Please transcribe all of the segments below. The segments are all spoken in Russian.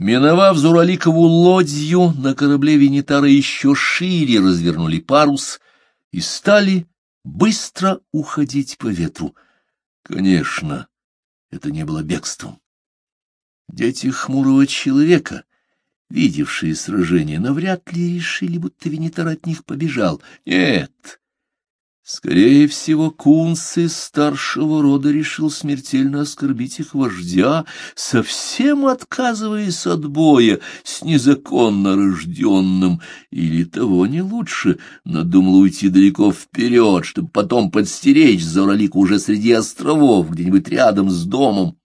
Миновав Зураликову лодью, на корабле Венитара еще шире развернули парус и стали быстро уходить по ветру. Конечно, это не было бегством. Дети хмурого человека, видевшие сражение, навряд ли решили, будто Венитар от них побежал. Нет, Скорее всего, Кунс из старшего рода решил смертельно оскорбить их вождя, совсем отказываясь от боя с незаконно рожденным, или того не лучше, надумал уйти далеко вперед, чтобы потом подстеречь Зоралику уже среди островов, где-нибудь рядом с домом.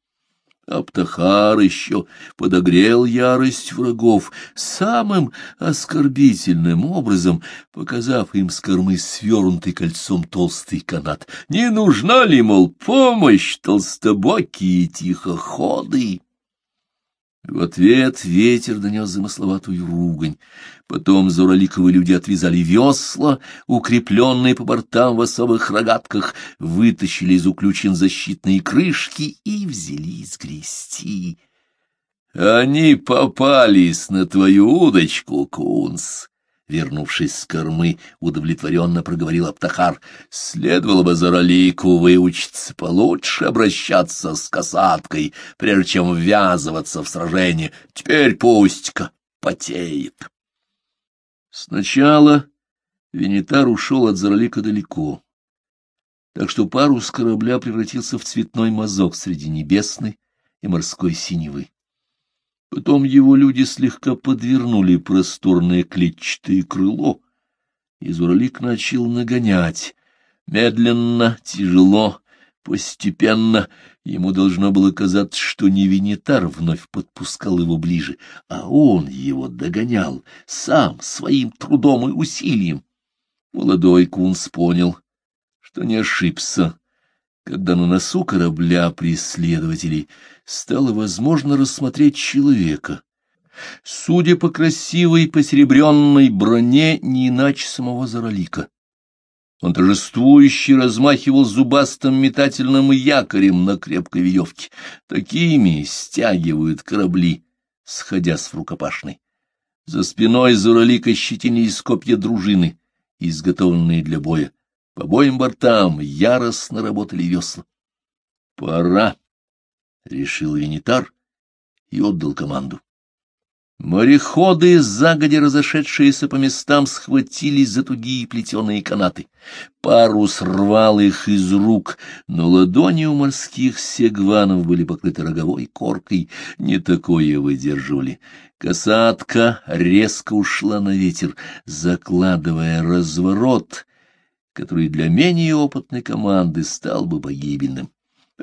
Аптахар еще подогрел ярость врагов самым оскорбительным образом, показав им с кормы свернутый кольцом толстый канат. Не нужна ли, мол, помощь толстобокие тихоходы? В ответ ветер донес замысловатую ругань. Потом Зураликовы люди отвязали весла, укрепленные по бортам в особых рогатках, вытащили из уключен защитные крышки и взялись грести. — Они попались на твою удочку, Кунс! Вернувшись с кормы, удовлетворенно проговорил Аптахар. Следовало бы за ролику выучиться получше обращаться с касаткой, прежде чем ввязываться в сражение. Теперь пусть-ка потеет. Сначала Венитар ушел от Заролика далеко, так что парус корабля превратился в цветной мазок среди небесной и морской синевы. Потом его люди слегка подвернули просторное клетчатое крыло, и Зуралик начал нагонять. Медленно, тяжело, постепенно ему должно было казаться, что не Венитар вновь подпускал его ближе, а он его догонял сам своим трудом и усилием. Молодой Кунс понял, что не ошибся, когда на носу корабля преследователей стало возможно рассмотреть человека. Судя по красивой посеребренной броне, не иначе самого Заролика. Он торжествующе размахивал зубастым метательным якорем на крепкой веревке. Такими стягивают корабли, сходясь в рукопашной. За спиной Заролика щетинились копья дружины, изготовленные для боя. По обоим бортам яростно работали весла. «Пора!» — решил Венитар и отдал команду. Мореходы, загодя разошедшиеся по местам, схватились за тугие плетеные канаты. Парус рвал их из рук, но ладони у морских сегванов были покрыты роговой коркой, не такое выдерживали. Касатка резко ушла на ветер, закладывая разворот — который для менее опытной команды стал бы погибельным.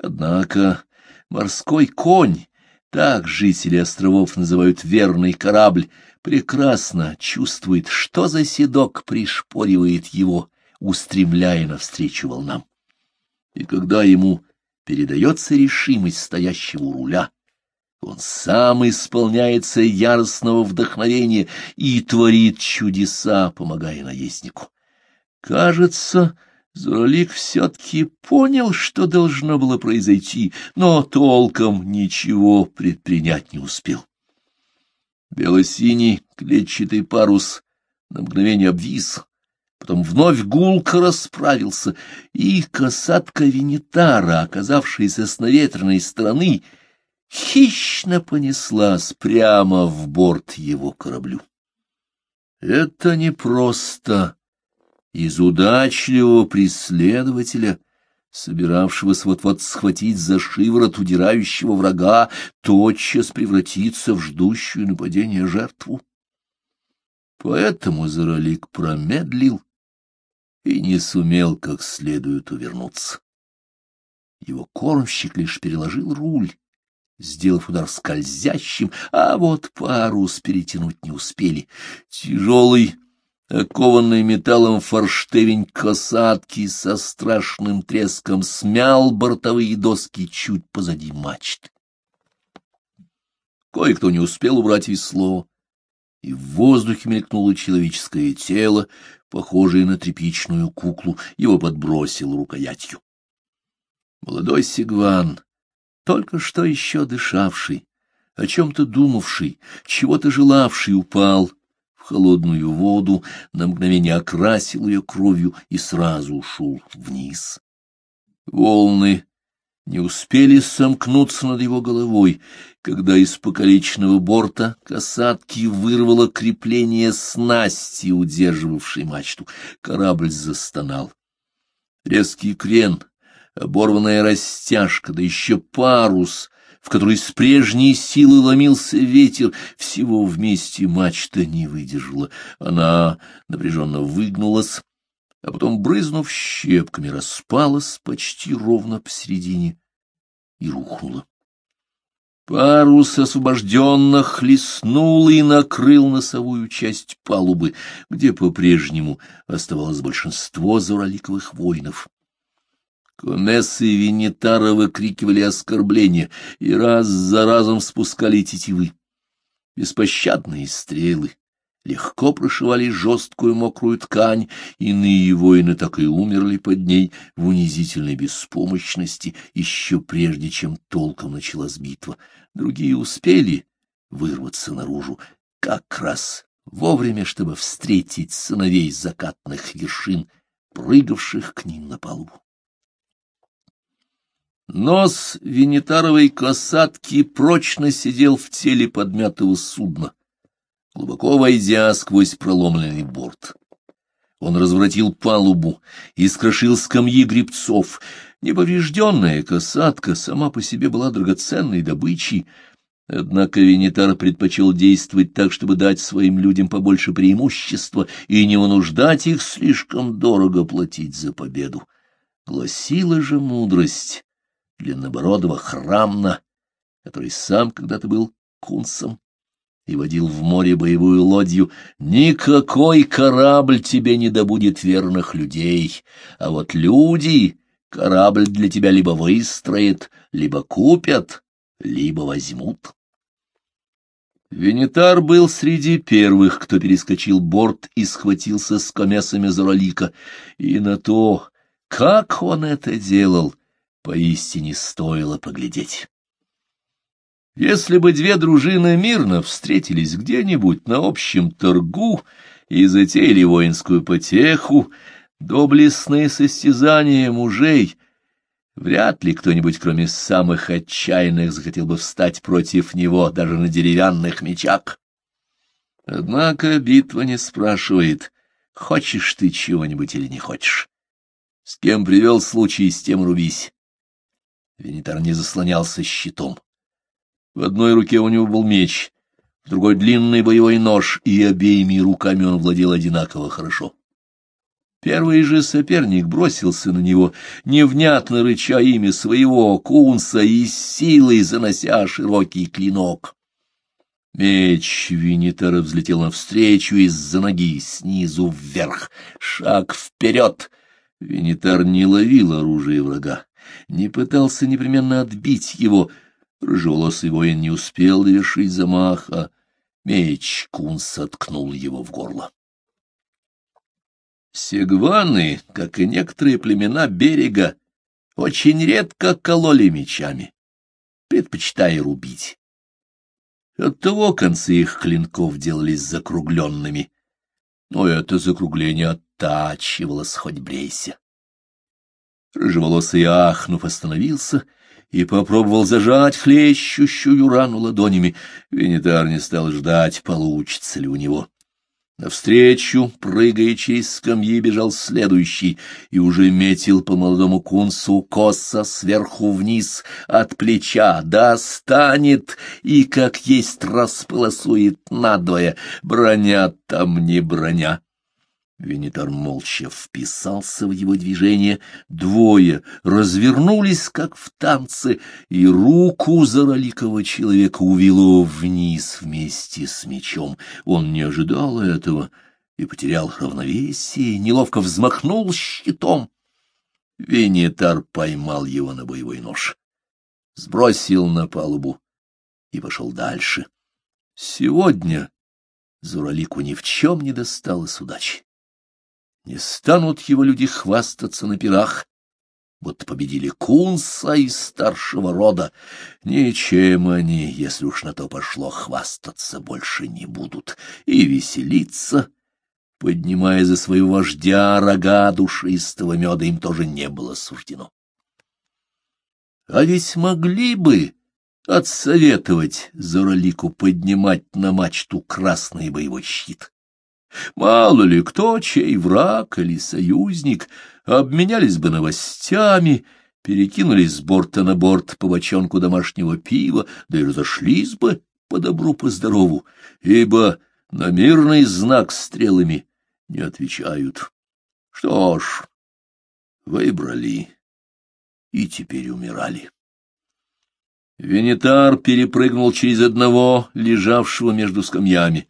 Однако морской конь, так жители островов называют верный корабль, прекрасно чувствует, что за седок пришпоривает его, устремляя навстречу волнам. И когда ему передается решимость стоящего у руля, он сам исполняется яростного вдохновения и творит чудеса, помогая наезднику. Кажется, Зуралик все-таки понял, что должно было произойти, но толком ничего предпринять не успел. Белосиний клетчатый парус на мгновение обвис, потом вновь гулко расправился, и касатка Венитара, оказавшаяся с наветренной стороны, хищно понеслась прямо в борт его кораблю. Это не просто из удачливого преследователя, собиравшегося вот-вот схватить за шиворот удирающего врага, тотчас превратиться в ждущую нападение жертву. Поэтому Заролик промедлил и не сумел как следует увернуться. Его кормщик лишь переложил руль, сделав удар скользящим, а вот парус перетянуть не успели. Тяжелый окованный металлом форштевень касатки со страшным треском смял бортовые доски чуть позади мачты. Кое-кто не успел убрать весло, и в воздухе мелькнуло человеческое тело, похожее на тряпичную куклу, его подбросил рукоятью. Молодой Сигван, только что еще дышавший, о чем-то думавший, чего-то желавший, упал холодную воду, на мгновение окрасил ее кровью и сразу ушел вниз. Волны не успели сомкнуться над его головой, когда из покалеченного борта касатки вырвало крепление снасти, удерживавшей мачту. Корабль застонал. Резкий крен, оборванная растяжка, да еще парус, в который с прежней силы ломился ветер, всего вместе мачта не выдержала. Она напряженно выгнулась, а потом, брызнув щепками, распалась почти ровно посередине и рухнула. Парус освобожденно хлестнул и накрыл носовую часть палубы, где по-прежнему оставалось большинство зураликовых воинов. Комессы и Венетара выкрикивали оскорбления и раз за разом спускали тетивы. Беспощадные стрелы легко прошивали жесткую мокрую ткань, иные воины так и умерли под ней в унизительной беспомощности еще прежде, чем толком началась битва. Другие успели вырваться наружу как раз вовремя, чтобы встретить сыновей закатных вершин, прыгавших к ним на палубу. Нос винитаровой касатки прочно сидел в теле подмятого судна, глубоко войдя сквозь проломленный борт. Он развратил палубу и скрошил скамьи грибцов. Неповрежденная касатка сама по себе была драгоценной добычей, однако Венитар предпочел действовать так, чтобы дать своим людям побольше преимущества и не унуждать их слишком дорого платить за победу. Гласила же мудрость длиннобородого храмна, который сам когда-то был кунцем и водил в море боевую лодью, никакой корабль тебе не добудет верных людей, а вот люди корабль для тебя либо выстроят, либо купят, либо возьмут. Венитар был среди первых, кто перескочил борт и схватился с комесами Зуралика, и на то, как он это делал, поистине стоило поглядеть. Если бы две дружины мирно встретились где-нибудь на общем торгу и затеяли воинскую потеху, доблестные состязания мужей, вряд ли кто-нибудь, кроме самых отчаянных, захотел бы встать против него даже на деревянных мечах. Однако битва не спрашивает, хочешь ты чего-нибудь или не хочешь. С кем привел случай, с тем рубись. Венитар не заслонялся щитом. В одной руке у него был меч, в другой — длинный боевой нож, и обеими руками он владел одинаково хорошо. Первый же соперник бросился на него, невнятно рыча имя своего кунса и силой занося широкий клинок. Меч Винитера взлетел навстречу из-за ноги, снизу вверх, шаг вперед. Винитар не ловил оружие врага, не пытался непременно отбить его — Рыжеволосый воин не успел довершить замах, а меч Кунс соткнул его в горло. Сегваны, как и некоторые племена берега, очень редко кололи мечами, предпочитая рубить. Оттого концы их клинков делались закругленными, но это закругление оттачивалось хоть брейся. Рыжеволосый ахнув остановился — и попробовал зажать хлещущую рану ладонями. Венитар не стал ждать, получится ли у него. Навстречу, прыгая через скамьи, бежал следующий и уже метил по молодому кунсу косо сверху вниз от плеча, достанет и, как есть, располосует надвое, броня там не броня. Венитар молча вписался в его движение. Двое развернулись, как в танце, и руку зароликого человека увело вниз вместе с мечом. Он не ожидал этого и потерял равновесие, неловко взмахнул щитом. Венитар поймал его на боевой нож, сбросил на палубу и пошел дальше. Сегодня Зуралику ни в чем не досталось удачи. Не станут его люди хвастаться на пирах, будто победили кунса из старшего рода. Ничем они, если уж на то пошло, хвастаться больше не будут и веселиться, поднимая за своего вождя рога душистого меда, им тоже не было суждено. А ведь могли бы отсоветовать Зоролику поднимать на мачту красный боевой щит. Мало ли кто, чей враг или союзник, обменялись бы новостями, перекинулись с борта на борт по бочонку домашнего пива, да и разошлись бы по добру, по здорову, ибо на мирный знак стрелами не отвечают. Что ж, выбрали и теперь умирали. Венитар перепрыгнул через одного, лежавшего между скамьями.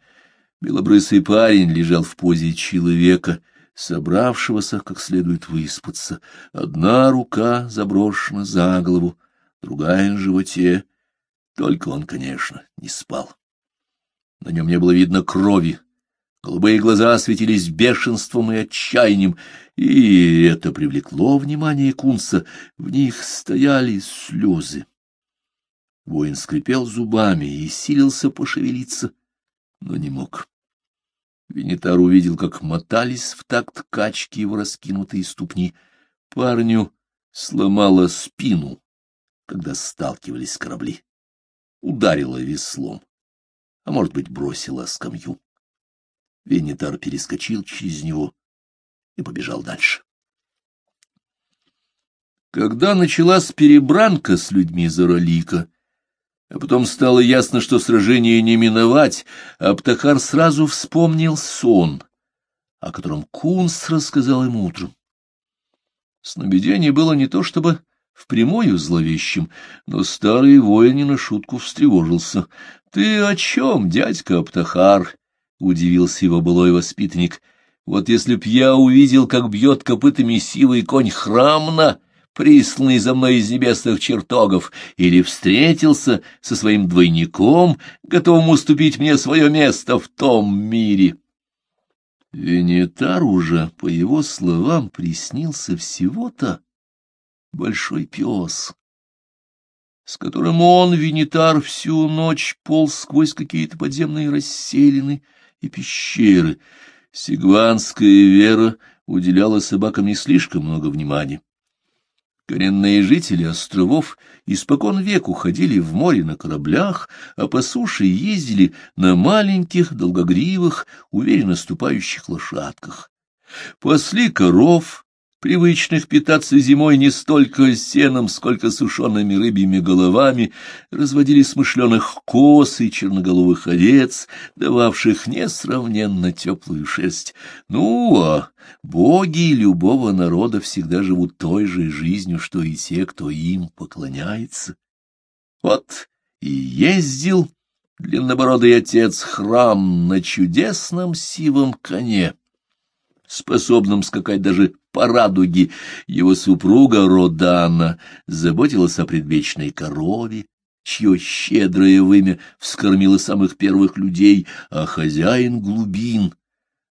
Белобрысый парень лежал в позе человека, собравшегося как следует выспаться. Одна рука заброшена за голову, другая на животе. Только он, конечно, не спал. На нем не было видно крови. Голубые глаза светились бешенством и отчаянием, и это привлекло внимание Кунса. В них стояли слезы. Воин скрипел зубами и силился пошевелиться, но не мог. Венитар увидел, как мотались в такт качки его раскинутые ступни. Парню сломало спину, когда сталкивались корабли. Ударило веслом, а, может быть, бросило скамью. Венитар перескочил через него и побежал дальше. Когда началась перебранка с людьми Заролика, а потом стало ясно, что сражение не миновать, Аптахар сразу вспомнил сон, о котором Кунс рассказал ему утром. Сновидение было не то чтобы впрямую зловещим, но старый воин не на шутку встревожился. — Ты о чем, дядька Аптахар? — удивился его былой воспитанник. — Вот если б я увидел, как бьет копытами силой конь храмна, присланный за мной из небесных чертогов, или встретился со своим двойником, готовым уступить мне свое место в том мире. Венетар уже, по его словам, приснился всего-то большой пес, с которым он, Венетар, всю ночь полз сквозь какие-то подземные расселины и пещеры. Сигванская вера уделяла собакам не слишком много внимания. Коренные жители островов испокон веку ходили в море на кораблях, а по суше ездили на маленьких, долгогривых, уверенно ступающих лошадках. Пасли коров, привычных питаться зимой не столько сеном, сколько сушеными рыбьими головами, разводили смышленых коз и черноголовых овец, дававших несравненно теплую шерсть. Ну, а боги любого народа всегда живут той же жизнью, что и те, кто им поклоняется. Вот и ездил длиннобородый отец храм на чудесном сивом коне способным скакать даже по радуге. Его супруга Родана заботилась о предвечной корове, чье щедрое вымя вскормило самых первых людей, а хозяин глубин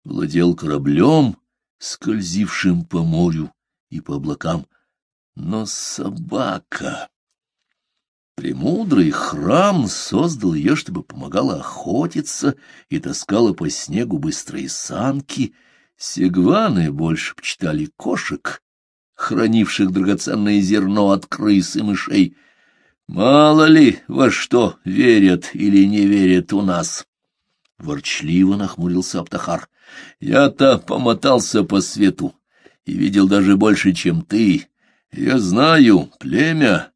владел кораблем, скользившим по морю и по облакам. Но собака... Премудрый храм создал ее, чтобы помогала охотиться и таскала по снегу быстрые санки — Сигваны больше почитали кошек, хранивших драгоценное зерно от крыс и мышей. Мало ли во что верят или не верят у нас. Ворчливо нахмурился Аптахар. Я-то помотался по свету и видел даже больше, чем ты. Я знаю, племя,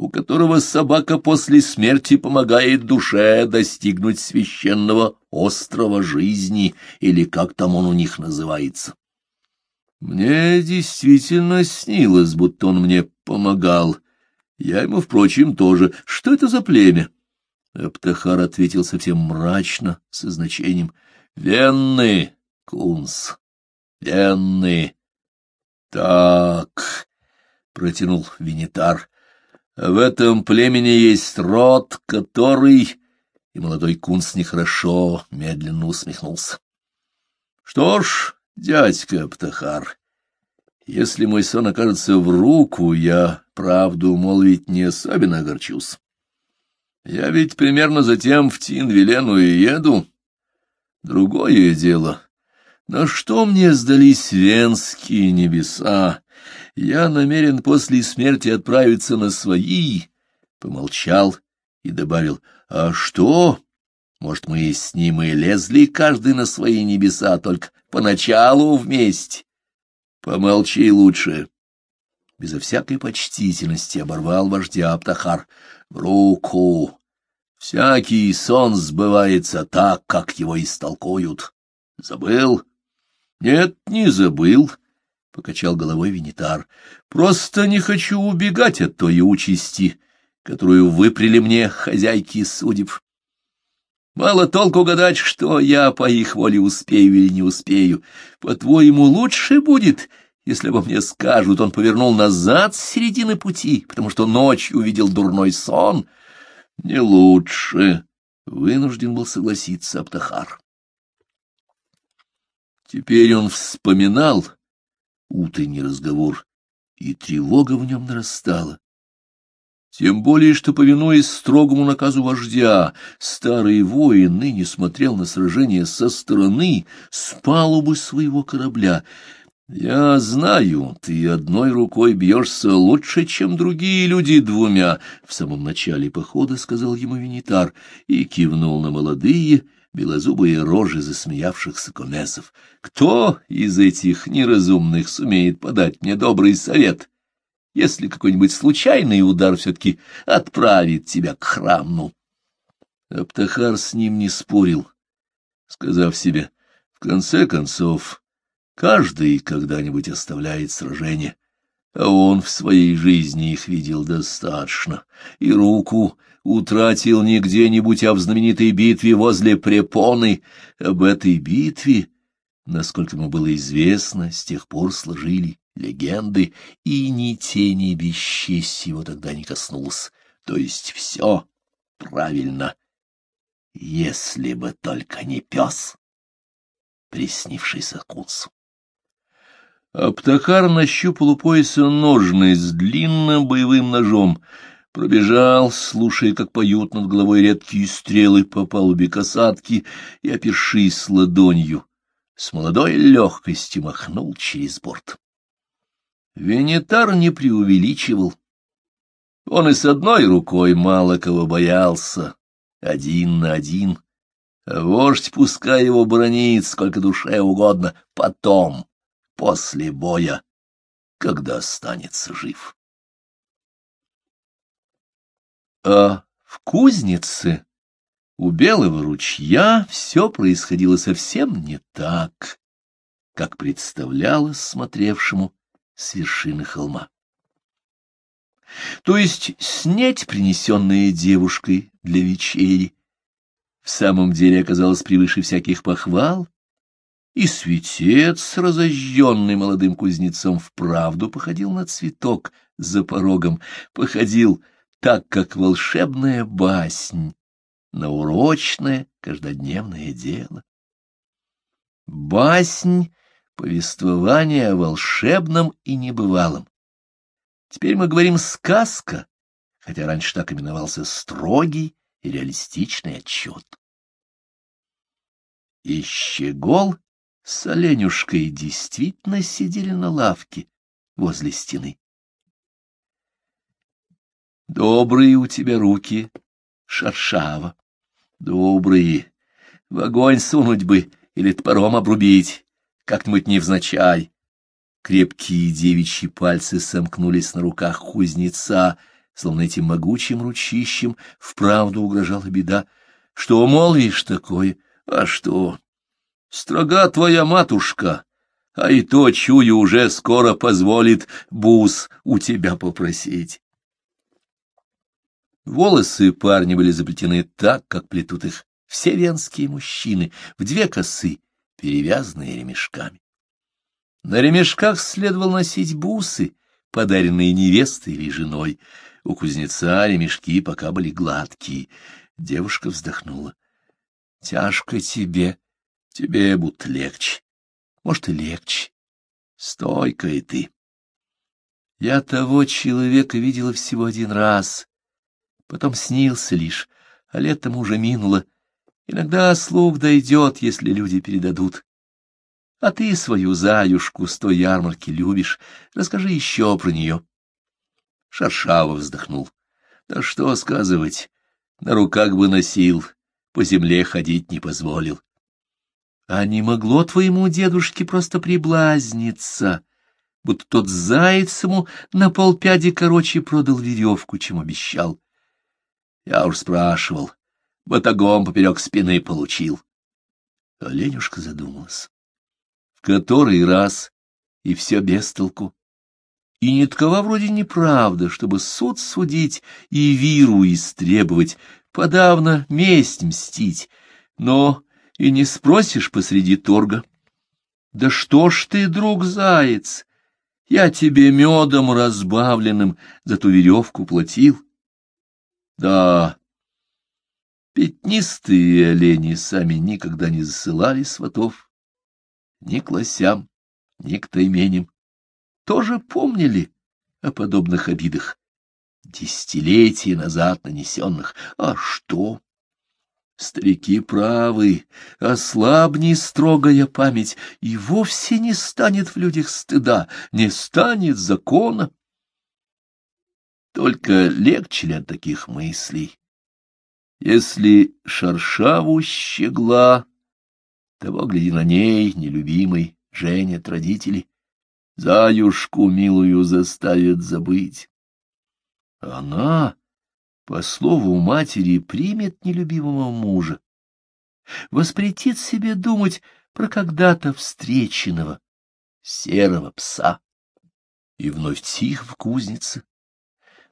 у которого собака после смерти помогает душе достигнуть священного острова жизни, или как там он у них называется. Мне действительно снилось, будто он мне помогал. Я ему, впрочем, тоже. Что это за племя? Аптахар ответил совсем мрачно, со значением. Венны, Кунс, Венны. Так, протянул Винитар, в этом племени есть род, который... И молодой кунс нехорошо, медленно усмехнулся. Что ж, дядька Птахар, Если мой сон окажется в руку, я, правду молвить, не особенно огорчусь. Я ведь примерно затем в Тинвилену и еду. Другое дело. На что мне сдались венские небеса? Я намерен после смерти отправиться на свои. Помолчал и добавил, а что? Может, мы с ним и лезли каждый на свои небеса, только поначалу вместе. Помолчи лучше. Безо всякой почтительности оборвал вождя Аптахар. В руку. Всякий сон сбывается так, как его истолкуют. Забыл? Нет, не забыл, — покачал головой Винитар. Просто не хочу убегать от той участи, которую выпрели мне хозяйки судеб. Мало толку гадать, что я по их воле успею или не успею. По-твоему, лучше будет, если обо мне скажут, он повернул назад с середины пути, потому что ночью увидел дурной сон? Не лучше, — вынужден был согласиться Аптахар. Теперь он вспоминал утренний разговор, и тревога в нем нарастала. Тем более, что, повинуясь строгому наказу вождя, старый воин ныне смотрел на сражение со стороны, с палубы своего корабля. «Я знаю, ты одной рукой бьешься лучше, чем другие люди двумя», — в самом начале похода сказал ему Винитар и кивнул на молодые, белозубые рожи засмеявшихся комесов. «Кто из этих неразумных сумеет подать мне добрый совет?» если какой-нибудь случайный удар все-таки отправит тебя к храму. Аптахар с ним не спорил, сказав себе, в конце концов, каждый когда-нибудь оставляет сражение, а он в своей жизни их видел достаточно, и руку утратил не где-нибудь, а в знаменитой битве возле Препоны. Об этой битве, насколько ему было известно, с тех пор сложили легенды, и ни тени бесчестия его тогда не коснулось. То есть все правильно, если бы только не пес, приснившийся кунсу. Аптахар нащупал у пояса ножны с длинным боевым ножом, пробежал, слушая, как поют над головой редкие стрелы по палубе касатки, и, опершись ладонью, с молодой легкостью махнул через борт. Венетар не преувеличивал. Он и с одной рукой мало кого боялся, один на один. Вождь пускай его бронит сколько душе угодно, потом, после боя, когда останется жив. А в кузнице у Белого ручья все происходило совсем не так, как представлялось смотревшему с вершины холма. То есть снять принесенное девушкой для вечери в самом деле оказалось превыше всяких похвал, и светец, разожженный молодым кузнецом, вправду походил на цветок за порогом, походил так, как волшебная баснь, на урочное каждодневное дело. Баснь повествование о волшебном и небывалом. Теперь мы говорим «сказка», хотя раньше так именовался строгий и реалистичный отчет. И Щегол с Оленюшкой действительно сидели на лавке возле стены. Добрые у тебя руки, шаршава, добрые. В огонь сунуть бы или топором обрубить как-нибудь невзначай. Крепкие девичьи пальцы сомкнулись на руках кузнеца, словно этим могучим ручищем вправду угрожала беда. Что молвишь такое? А что? Строга твоя матушка, а и то, чую, уже скоро позволит бус у тебя попросить. Волосы парня были заплетены так, как плетут их все венские мужчины, в две косы, перевязанные ремешками. На ремешках следовало носить бусы, подаренные невестой или женой. У кузнеца ремешки пока были гладкие. Девушка вздохнула. — Тяжко тебе. Тебе будто легче. Может, и легче. Стойкая ты. Я того человека видела всего один раз, потом снился лишь, а летом уже минуло. Иногда слух дойдет, если люди передадут. А ты свою заюшку с той ярмарки любишь. Расскажи еще про нее. Шаршава вздохнул. Да что сказывать, на руках бы носил, по земле ходить не позволил. А не могло твоему дедушке просто приблазниться, будто тот заяц ему на полпяди короче продал веревку, чем обещал. Я уж спрашивал, батагом поперек спины получил. Оленюшка задумалась который раз, и все без толку. И не такова вроде неправда, чтобы суд судить и виру истребовать, подавно месть мстить, но и не спросишь посреди торга. Да что ж ты, друг заяц, я тебе медом разбавленным за ту веревку платил. Да, пятнистые олени сами никогда не засылали сватов ни к лосям, ни к тайменям. Тоже помнили о подобных обидах, десятилетия назад нанесенных. А что? Старики правы, ослабни строгая память, и вовсе не станет в людях стыда, не станет закона. Только легче ли от таких мыслей? Если шаршаву щегла того, гляди, на ней, нелюбимой, женят родители. Заюшку милую заставят забыть. Она, по слову матери, примет нелюбимого мужа, воспретит себе думать про когда-то встреченного серого пса. И вновь тихо в кузнице,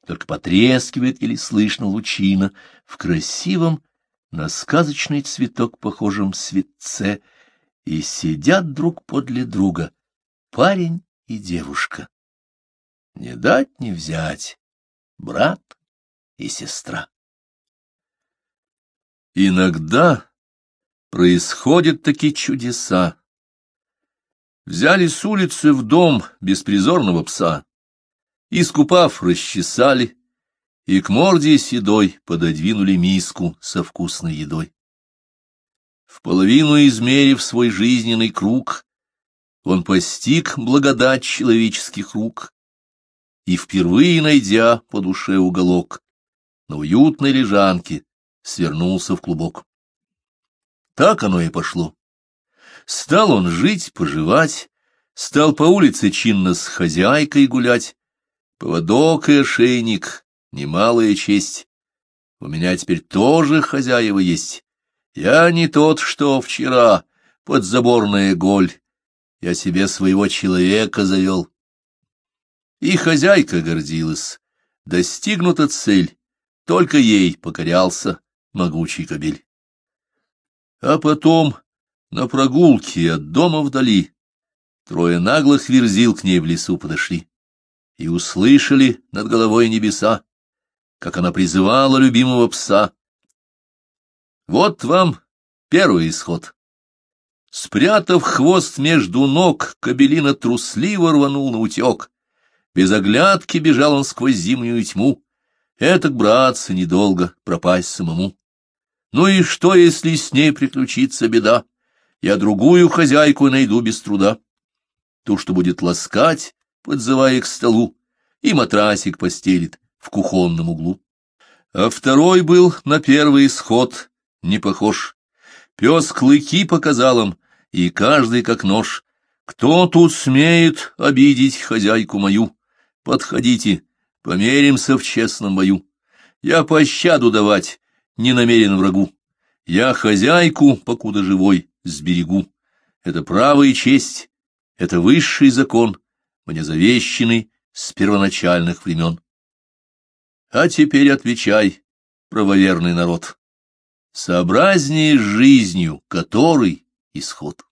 только потрескивает или слышно лучина в красивом на сказочный цветок похожем светце, и сидят друг подле друга парень и девушка. Не дать не взять, брат и сестра. Иногда происходят такие чудеса. Взяли с улицы в дом беспризорного пса, искупав, расчесали, и к морде седой пододвинули миску со вкусной едой. В половину измерив свой жизненный круг, он постиг благодать человеческих рук и, впервые найдя по душе уголок, на уютной лежанке свернулся в клубок. Так оно и пошло. Стал он жить, поживать, стал по улице чинно с хозяйкой гулять, поводок и ошейник немалая честь. У меня теперь тоже хозяева есть. Я не тот, что вчера, подзаборная голь. Я себе своего человека завел. И хозяйка гордилась. Достигнута цель, только ей покорялся могучий кобель. А потом на прогулке от дома вдали трое наглых верзил к ней в лесу подошли и услышали над головой небеса как она призывала любимого пса. Вот вам первый исход. Спрятав хвост между ног, кабелина трусливо рванул на утек. Без оглядки бежал он сквозь зимнюю тьму. Этак, братцы, недолго пропасть самому. Ну и что, если с ней приключится беда? Я другую хозяйку найду без труда. Ту, что будет ласкать, подзывая к столу, и матрасик постелит, в кухонном углу. А второй был на первый исход не похож. Пес клыки показал им, и каждый как нож. Кто тут смеет обидеть хозяйку мою? Подходите, померимся в честном бою. Я пощаду давать не намерен врагу. Я хозяйку, покуда живой, сберегу. Это право и честь, это высший закон, мне завещанный с первоначальных времен. А теперь отвечай, правоверный народ, сообразнее жизнью, который исход.